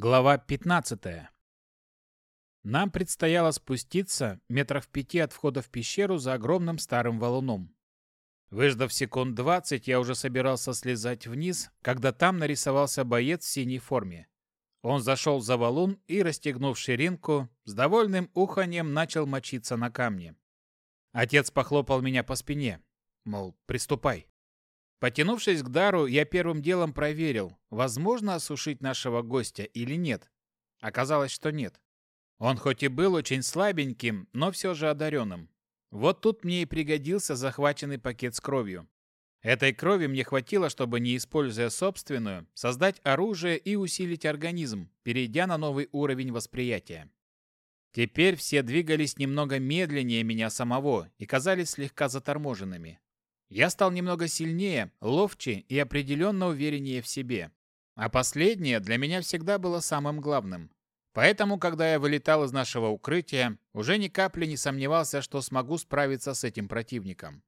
Глава 15. Нам предстояло спуститься метров пяти от входа в пещеру за огромным старым валуном. Выждав секунд двадцать, я уже собирался слезать вниз, когда там нарисовался боец в синей форме. Он зашел за валун и, расстегнув ширинку, с довольным уханьем начал мочиться на камне. Отец похлопал меня по спине, мол, приступай. Потянувшись к дару, я первым делом проверил, возможно осушить нашего гостя или нет. Оказалось, что нет. Он хоть и был очень слабеньким, но все же одаренным. Вот тут мне и пригодился захваченный пакет с кровью. Этой крови мне хватило, чтобы, не используя собственную, создать оружие и усилить организм, перейдя на новый уровень восприятия. Теперь все двигались немного медленнее меня самого и казались слегка заторможенными. Я стал немного сильнее, ловче и определенно увереннее в себе. А последнее для меня всегда было самым главным. Поэтому, когда я вылетал из нашего укрытия, уже ни капли не сомневался, что смогу справиться с этим противником.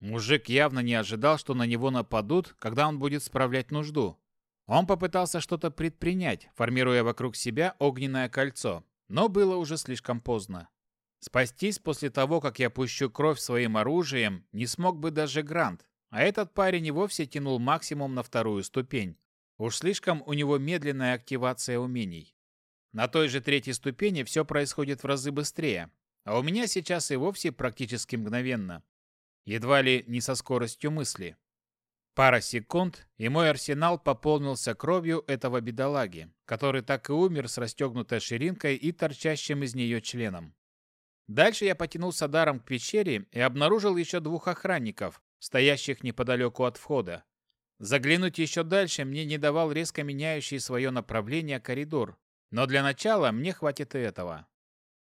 Мужик явно не ожидал, что на него нападут, когда он будет справлять нужду. Он попытался что-то предпринять, формируя вокруг себя огненное кольцо, но было уже слишком поздно. Спастись после того, как я пущу кровь своим оружием, не смог бы даже Грант. А этот парень и вовсе тянул максимум на вторую ступень. Уж слишком у него медленная активация умений. На той же третьей ступени все происходит в разы быстрее. А у меня сейчас и вовсе практически мгновенно. Едва ли не со скоростью мысли. Пара секунд, и мой арсенал пополнился кровью этого бедолаги, который так и умер с расстегнутой ширинкой и торчащим из нее членом. Дальше я потянулся даром к пещере и обнаружил еще двух охранников, стоящих неподалеку от входа. Заглянуть еще дальше мне не давал резко меняющий свое направление коридор, но для начала мне хватит и этого.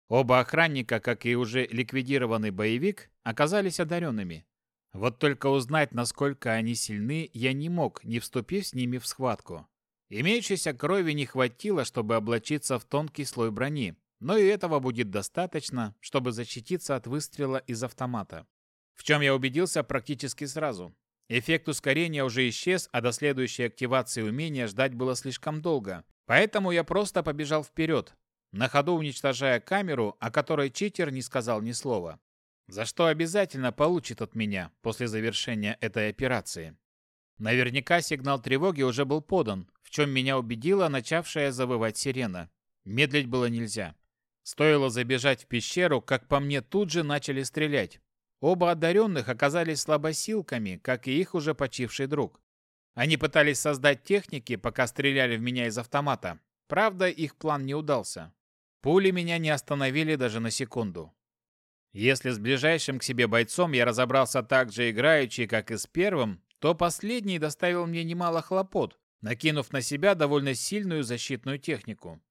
Оба охранника, как и уже ликвидированный боевик, оказались одаренными. Вот только узнать, насколько они сильны, я не мог, не вступив с ними в схватку. Имеющейся крови не хватило, чтобы облачиться в тонкий слой брони, но и этого будет достаточно, чтобы защититься от выстрела из автомата. В чем я убедился практически сразу. Эффект ускорения уже исчез, а до следующей активации умения ждать было слишком долго. Поэтому я просто побежал вперед, на ходу уничтожая камеру, о которой читер не сказал ни слова. За что обязательно получит от меня после завершения этой операции. Наверняка сигнал тревоги уже был подан, в чем меня убедила начавшая завывать сирена. Медлить было нельзя. Стоило забежать в пещеру, как по мне тут же начали стрелять. Оба одаренных оказались слабосилками, как и их уже почивший друг. Они пытались создать техники, пока стреляли в меня из автомата. Правда, их план не удался. Пули меня не остановили даже на секунду. Если с ближайшим к себе бойцом я разобрался так же играючи, как и с первым, то последний доставил мне немало хлопот, накинув на себя довольно сильную защитную технику.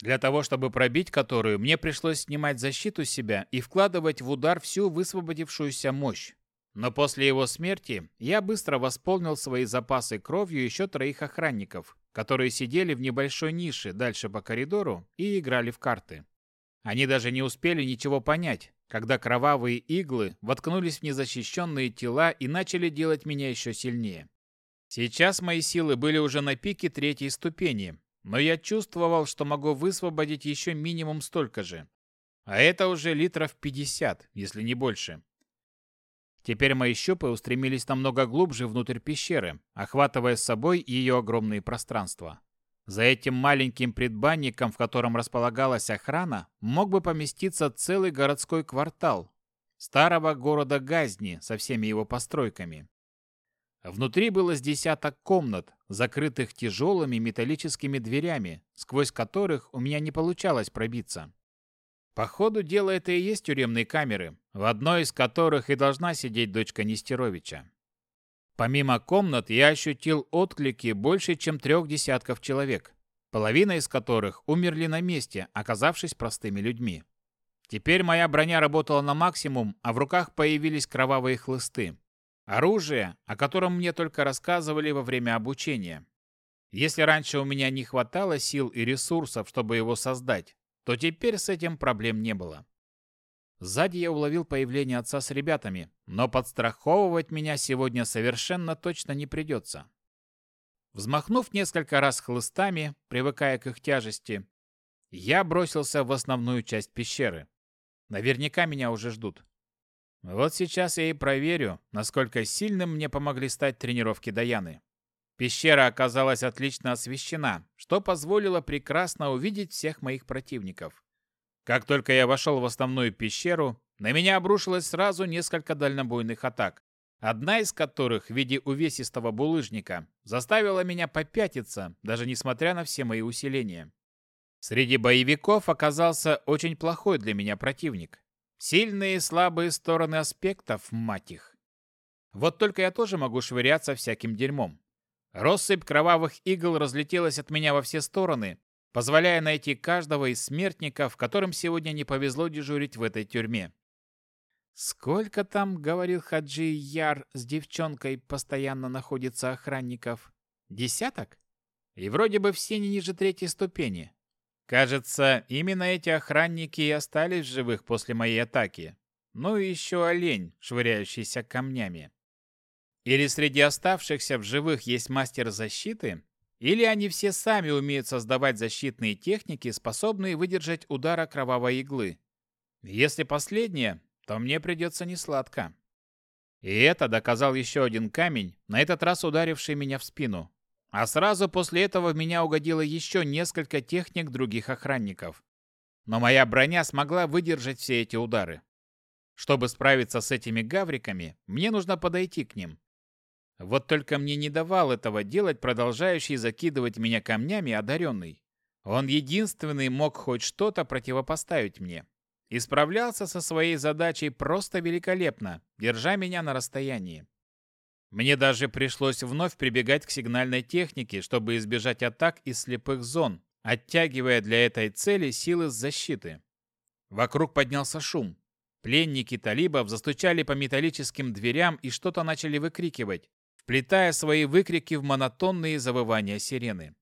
Для того, чтобы пробить которую, мне пришлось снимать защиту себя и вкладывать в удар всю высвободившуюся мощь. Но после его смерти я быстро восполнил свои запасы кровью еще троих охранников, которые сидели в небольшой нише дальше по коридору и играли в карты. Они даже не успели ничего понять, когда кровавые иглы воткнулись в незащищенные тела и начали делать меня еще сильнее. Сейчас мои силы были уже на пике третьей ступени, но я чувствовал, что могу высвободить еще минимум столько же. А это уже литров 50, если не больше. Теперь мои щупы устремились намного глубже внутрь пещеры, охватывая с собой ее огромные пространства. За этим маленьким предбанником, в котором располагалась охрана, мог бы поместиться целый городской квартал старого города Газни со всеми его постройками. Внутри было с десяток комнат, закрытых тяжелыми металлическими дверями, сквозь которых у меня не получалось пробиться. По ходу дела это и есть тюремные камеры, в одной из которых и должна сидеть дочка Нестеровича. Помимо комнат я ощутил отклики больше, чем трех десятков человек, половина из которых умерли на месте, оказавшись простыми людьми. Теперь моя броня работала на максимум, а в руках появились кровавые хлысты, Оружие, о котором мне только рассказывали во время обучения. Если раньше у меня не хватало сил и ресурсов, чтобы его создать, то теперь с этим проблем не было. Сзади я уловил появление отца с ребятами, но подстраховывать меня сегодня совершенно точно не придется. Взмахнув несколько раз хлыстами, привыкая к их тяжести, я бросился в основную часть пещеры. Наверняка меня уже ждут. Вот сейчас я и проверю, насколько сильным мне помогли стать тренировки Даяны. Пещера оказалась отлично освещена, что позволило прекрасно увидеть всех моих противников. Как только я вошел в основную пещеру, на меня обрушилось сразу несколько дальнобойных атак, одна из которых в виде увесистого булыжника заставила меня попятиться, даже несмотря на все мои усиления. Среди боевиков оказался очень плохой для меня противник. Сильные и слабые стороны аспектов, мать их. Вот только я тоже могу швыряться всяким дерьмом. Россыпь кровавых игл разлетелась от меня во все стороны, позволяя найти каждого из смертников, которым сегодня не повезло дежурить в этой тюрьме. «Сколько там, — говорил Хаджи Яр, — с девчонкой постоянно находится охранников? Десяток? И вроде бы все не ниже третьей ступени. Кажется, именно эти охранники и остались в живых после моей атаки. Ну и еще олень, швыряющийся камнями. Или среди оставшихся в живых есть мастер защиты, или они все сами умеют создавать защитные техники, способные выдержать удара кровавой иглы. Если последнее, то мне придется несладко. И это доказал еще один камень, на этот раз ударивший меня в спину. А сразу после этого в меня угодило еще несколько техник других охранников. Но моя броня смогла выдержать все эти удары. Чтобы справиться с этими гавриками, мне нужно подойти к ним. Вот только мне не давал этого делать продолжающий закидывать меня камнями одаренный. Он единственный мог хоть что-то противопоставить мне. И справлялся со своей задачей просто великолепно, держа меня на расстоянии. Мне даже пришлось вновь прибегать к сигнальной технике, чтобы избежать атак из слепых зон, оттягивая для этой цели силы защиты. Вокруг поднялся шум. Пленники талибов застучали по металлическим дверям и что-то начали выкрикивать, вплетая свои выкрики в монотонные завывания сирены.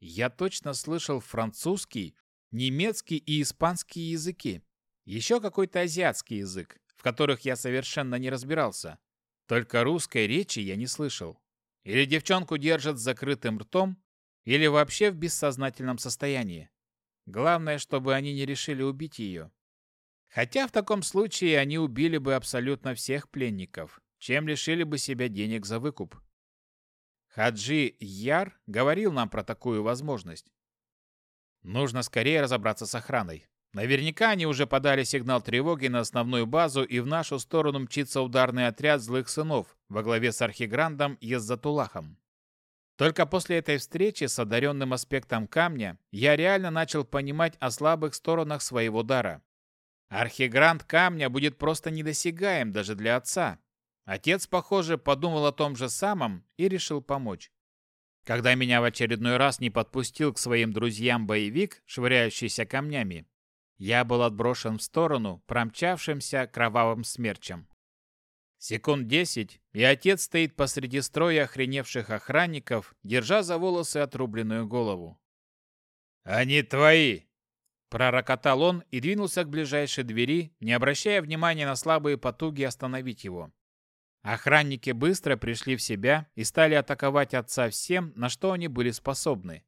Я точно слышал французский, немецкий и испанский языки. Еще какой-то азиатский язык, в которых я совершенно не разбирался. Только русской речи я не слышал. Или девчонку держат с закрытым ртом, или вообще в бессознательном состоянии. Главное, чтобы они не решили убить ее. Хотя в таком случае они убили бы абсолютно всех пленников, чем лишили бы себя денег за выкуп. Хаджи Яр говорил нам про такую возможность. Нужно скорее разобраться с охраной. Наверняка они уже подали сигнал тревоги на основную базу, и в нашу сторону мчится ударный отряд злых сынов во главе с Архиграндом Еззатулахом. Только после этой встречи с одаренным аспектом камня я реально начал понимать о слабых сторонах своего дара. Архигранд камня будет просто недосягаем даже для отца. Отец, похоже, подумал о том же самом и решил помочь. Когда меня в очередной раз не подпустил к своим друзьям боевик, швыряющийся камнями, я был отброшен в сторону, промчавшимся кровавым смерчем. Секунд десять, и отец стоит посреди строя охреневших охранников, держа за волосы отрубленную голову. «Они твои!» Пророкотал он и двинулся к ближайшей двери, не обращая внимания на слабые потуги остановить его. Охранники быстро пришли в себя и стали атаковать отца всем, на что они были способны.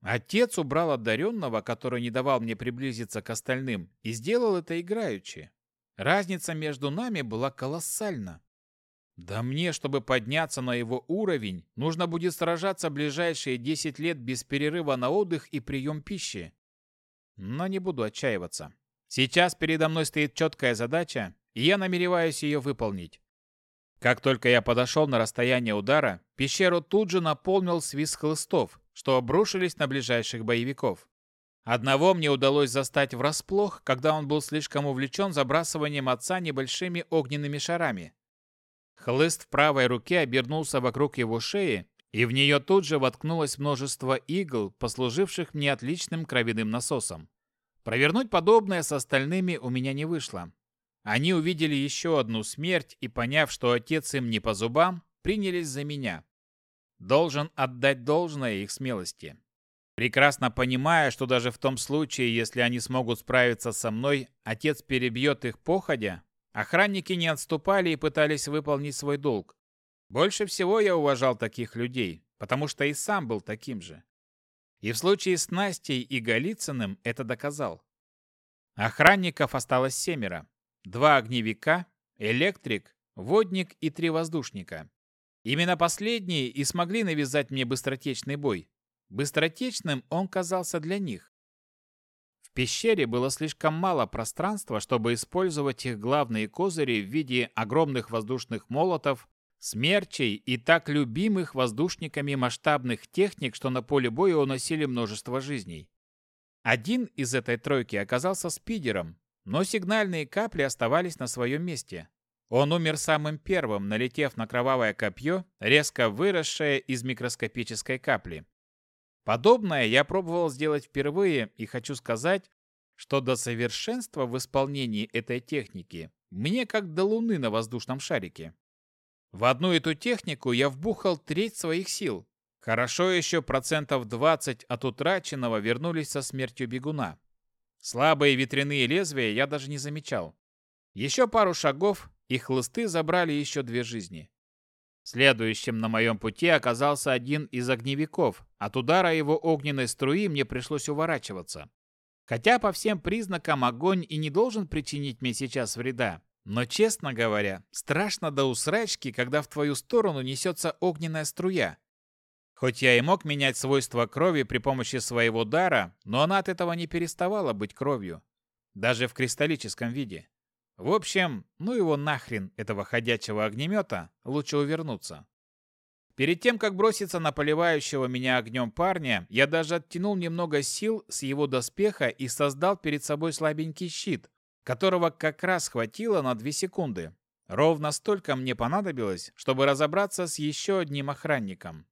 Отец убрал одаренного, который не давал мне приблизиться к остальным, и сделал это играючи. Разница между нами была колоссальна. Да мне, чтобы подняться на его уровень, нужно будет сражаться ближайшие 10 лет без перерыва на отдых и прием пищи. Но не буду отчаиваться. Сейчас передо мной стоит четкая задача, и я намереваюсь ее выполнить. Как только я подошел на расстояние удара, пещеру тут же наполнил свист хлыстов, что обрушились на ближайших боевиков. Одного мне удалось застать врасплох, когда он был слишком увлечен забрасыванием отца небольшими огненными шарами. Хлыст в правой руке обернулся вокруг его шеи, и в нее тут же воткнулось множество игл, послуживших мне отличным кровяным насосом. Провернуть подобное с остальными у меня не вышло. Они увидели еще одну смерть и, поняв, что отец им не по зубам, принялись за меня должен отдать должное их смелости. Прекрасно понимая, что даже в том случае, если они смогут справиться со мной, отец перебьет их походя, охранники не отступали и пытались выполнить свой долг. Больше всего я уважал таких людей, потому что и сам был таким же. И в случае с Настей и Голицыным это доказал. Охранников осталось семеро. Два огневика, электрик, водник и три воздушника. Именно последние и смогли навязать мне быстротечный бой. Быстротечным он казался для них. В пещере было слишком мало пространства, чтобы использовать их главные козыри в виде огромных воздушных молотов, смерчей и так любимых воздушниками масштабных техник, что на поле боя уносили множество жизней. Один из этой тройки оказался спидером, но сигнальные капли оставались на своем месте. Он ну, умер самым первым, налетев на кровавое копье, резко выросшее из микроскопической капли. Подобное я пробовал сделать впервые и хочу сказать, что до совершенства в исполнении этой техники мне как до луны на воздушном шарике. В одну эту технику я вбухал треть своих сил. Хорошо еще процентов 20 от утраченного вернулись со смертью бегуна. Слабые ветряные лезвия я даже не замечал. Еще пару шагов, и хлысты забрали еще две жизни. Следующим на моем пути оказался один из огневиков. От удара его огненной струи мне пришлось уворачиваться. Хотя по всем признакам огонь и не должен причинить мне сейчас вреда. Но, честно говоря, страшно до усрачки, когда в твою сторону несется огненная струя. Хоть я и мог менять свойства крови при помощи своего дара, но она от этого не переставала быть кровью. Даже в кристаллическом виде. В общем, ну его нахрен, этого ходячего огнемета, лучше увернуться. Перед тем, как броситься на поливающего меня огнем парня, я даже оттянул немного сил с его доспеха и создал перед собой слабенький щит, которого как раз хватило на две секунды. Ровно столько мне понадобилось, чтобы разобраться с еще одним охранником.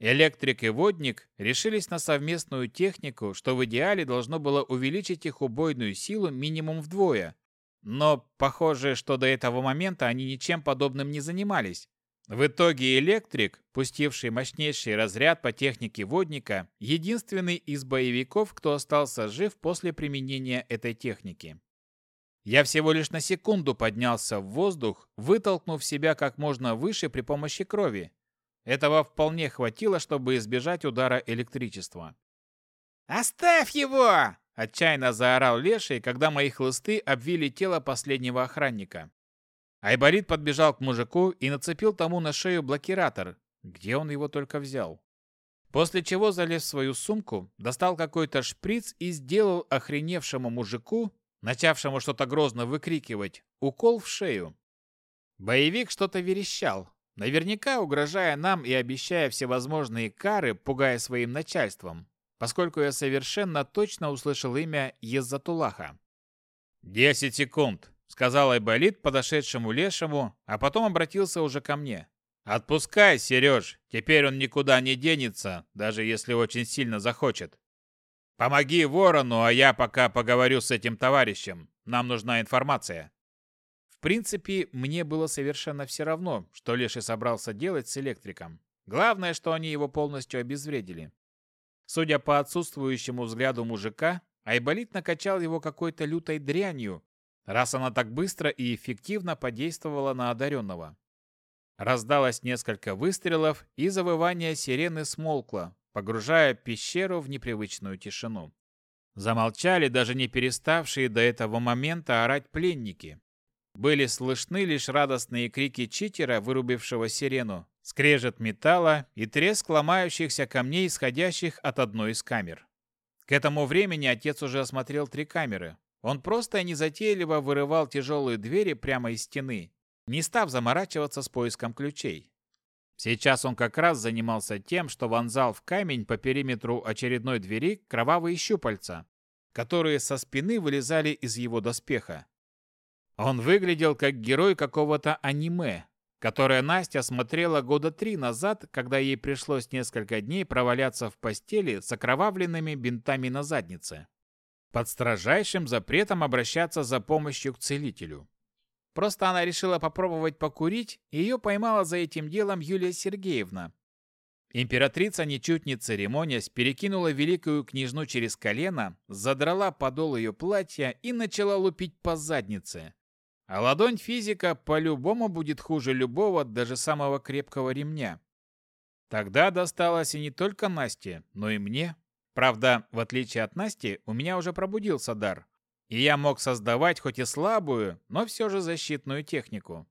Электрик и водник решились на совместную технику, что в идеале должно было увеличить их убойную силу минимум вдвое – но похоже, что до этого момента они ничем подобным не занимались. В итоге электрик, пустивший мощнейший разряд по технике водника, единственный из боевиков, кто остался жив после применения этой техники. Я всего лишь на секунду поднялся в воздух, вытолкнув себя как можно выше при помощи крови. Этого вполне хватило, чтобы избежать удара электричества. «Оставь его!» Отчаянно заорал Леший, когда мои хлысты обвили тело последнего охранника. Айболит подбежал к мужику и нацепил тому на шею блокиратор, где он его только взял. После чего залез в свою сумку, достал какой-то шприц и сделал охреневшему мужику, начавшему что-то грозно выкрикивать, укол в шею. Боевик что-то верещал, наверняка угрожая нам и обещая всевозможные кары, пугая своим начальством поскольку я совершенно точно услышал имя Еззатулаха. «Десять секунд», — сказал Айболит подошедшему Лешему, а потом обратился уже ко мне. «Отпускай, Сереж, теперь он никуда не денется, даже если очень сильно захочет. Помоги ворону, а я пока поговорю с этим товарищем. Нам нужна информация». В принципе, мне было совершенно все равно, что Леший собрался делать с электриком. Главное, что они его полностью обезвредили. Судя по отсутствующему взгляду мужика, Айболит накачал его какой-то лютой дрянью, раз она так быстро и эффективно подействовала на одаренного. Раздалось несколько выстрелов, и завывание сирены смолкло, погружая пещеру в непривычную тишину. Замолчали даже не переставшие до этого момента орать пленники. Были слышны лишь радостные крики читера, вырубившего сирену, скрежет металла и треск ломающихся камней, исходящих от одной из камер. К этому времени отец уже осмотрел три камеры. Он просто и незатейливо вырывал тяжелые двери прямо из стены, не став заморачиваться с поиском ключей. Сейчас он как раз занимался тем, что вонзал в камень по периметру очередной двери кровавые щупальца, которые со спины вылезали из его доспеха. Он выглядел как герой какого-то аниме, которое Настя смотрела года три назад, когда ей пришлось несколько дней проваляться в постели с окровавленными бинтами на заднице. Под строжайшим запретом обращаться за помощью к целителю. Просто она решила попробовать покурить, и ее поймала за этим делом Юлия Сергеевна. Императрица, ничуть не церемонясь, перекинула великую княжну через колено, задрала подол ее платья и начала лупить по заднице, а ладонь физика по-любому будет хуже любого, даже самого крепкого ремня. Тогда досталось и не только Насте, но и мне. Правда, в отличие от Насти, у меня уже пробудился дар. И я мог создавать хоть и слабую, но все же защитную технику.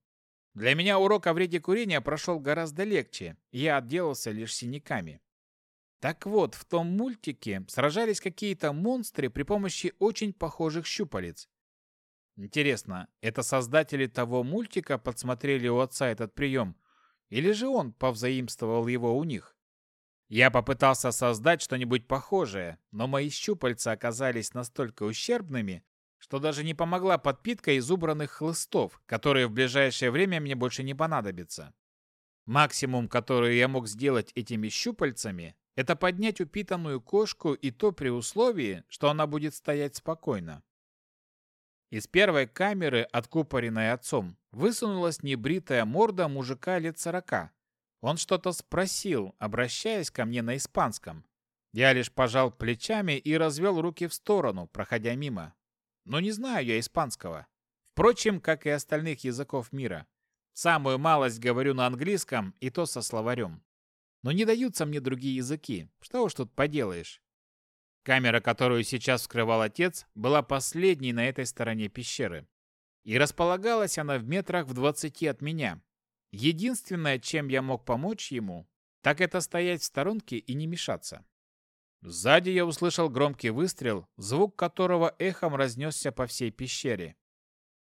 Для меня урок о вреде курения прошел гораздо легче, я отделался лишь синяками. Так вот, в том мультике сражались какие-то монстры при помощи очень похожих щупалец. Интересно, это создатели того мультика подсмотрели у отца этот прием, или же он повзаимствовал его у них? Я попытался создать что-нибудь похожее, но мои щупальца оказались настолько ущербными, что даже не помогла подпитка из убранных хлыстов, которые в ближайшее время мне больше не понадобятся. Максимум, который я мог сделать этими щупальцами, это поднять упитанную кошку и то при условии, что она будет стоять спокойно. Из первой камеры, откупоренной отцом, высунулась небритая морда мужика лет сорока. Он что-то спросил, обращаясь ко мне на испанском. Я лишь пожал плечами и развел руки в сторону, проходя мимо. Но не знаю я испанского. Впрочем, как и остальных языков мира. Самую малость говорю на английском, и то со словарем. Но не даются мне другие языки. Что уж тут поделаешь. Камера, которую сейчас скрывал отец, была последней на этой стороне пещеры. И располагалась она в метрах в двадцати от меня. Единственное, чем я мог помочь ему, так это стоять в сторонке и не мешаться. Сзади я услышал громкий выстрел, звук которого эхом разнесся по всей пещере.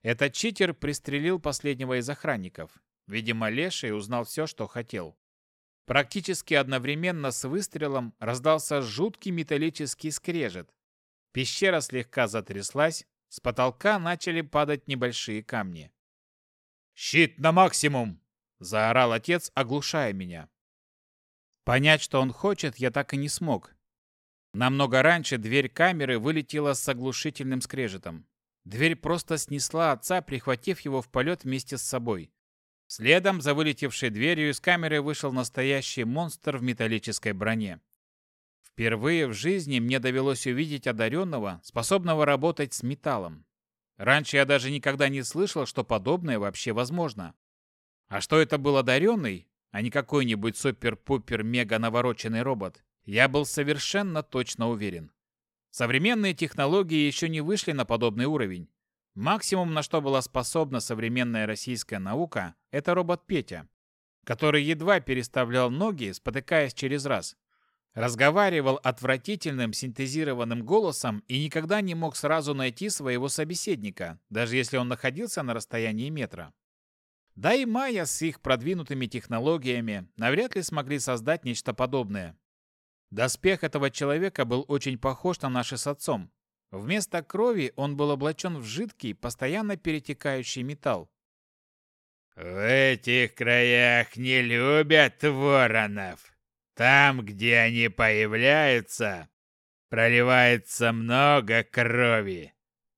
Этот читер пристрелил последнего из охранников. Видимо, Леший узнал все, что хотел. Практически одновременно с выстрелом раздался жуткий металлический скрежет. Пещера слегка затряслась, с потолка начали падать небольшие камни. «Щит на максимум!» – заорал отец, оглушая меня. Понять, что он хочет, я так и не смог. Намного раньше дверь камеры вылетела с оглушительным скрежетом. Дверь просто снесла отца, прихватив его в полет вместе с собой. Следом за вылетевшей дверью из камеры вышел настоящий монстр в металлической броне. Впервые в жизни мне довелось увидеть одаренного, способного работать с металлом. Раньше я даже никогда не слышал, что подобное вообще возможно. А что это был одаренный, а не какой-нибудь супер-пупер-мега навороченный робот, я был совершенно точно уверен. Современные технологии еще не вышли на подобный уровень. Максимум, на что была способна современная российская наука, это робот Петя, который едва переставлял ноги, спотыкаясь через раз. Разговаривал отвратительным синтезированным голосом и никогда не мог сразу найти своего собеседника, даже если он находился на расстоянии метра. Да и Майя с их продвинутыми технологиями навряд ли смогли создать нечто подобное. Доспех этого человека был очень похож на наши с отцом, Вместо крови он был облачен в жидкий, постоянно перетекающий металл. «В этих краях не любят воронов. Там, где они появляются, проливается много крови.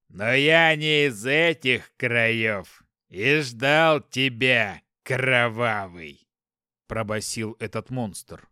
Но я не из этих краев и ждал тебя, кровавый!» – пробасил этот монстр.